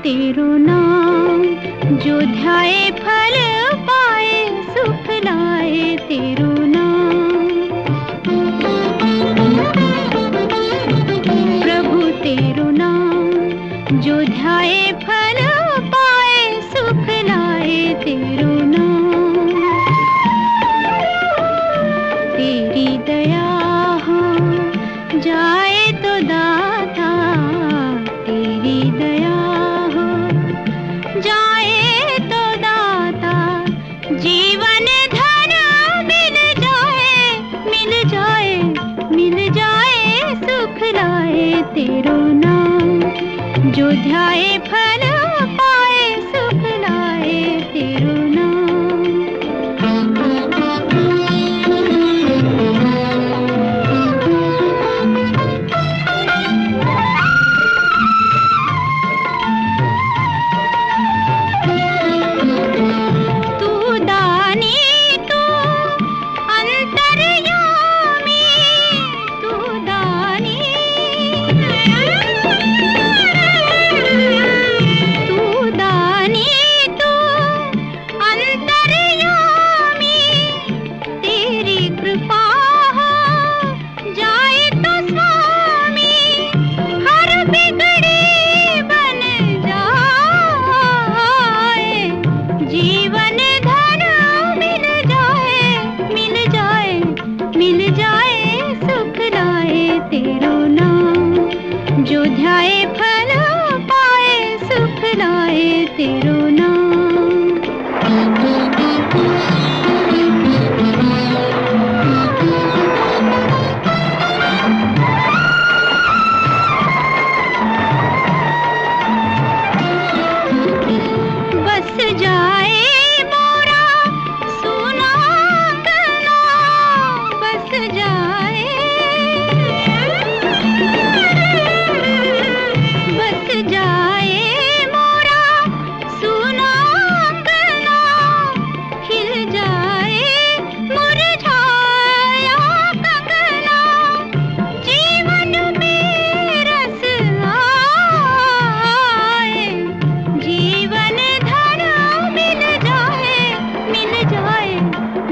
तेरो नाम, जो ध्याए फल पाए, सुख लाए तेरो नाम। प्रभु तेरो नाम, जो ध्याए फल जीवन धन मिल जाए मिल जाए मिल जाए, सुख लाए तेरो नाम। जो ध्याए फल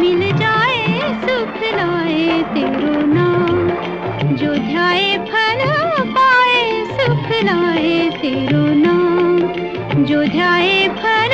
मिल जाए, सुख लाए तेरो नाम। जो ध्याए फल पाए, सुख लाए तेरो नाम। जो ध्याए तेरो